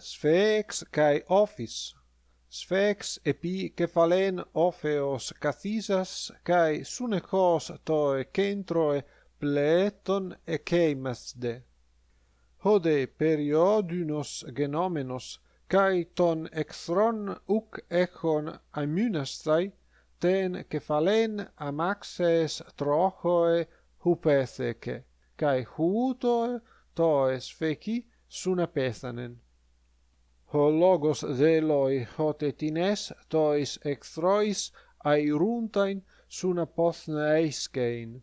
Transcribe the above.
sphex kai office sphex epi kephalen opheos kathisas kai sunekos toe kentroe pleton e keimasde Hode periodunos genomenos kai ton exron uk echon amynastai ten kephalen amaxes trochoe hupetheke kai huto toes suna sunapesanen ho logos zeloi hot etines tois extrois aeruntain suna pothne eiskein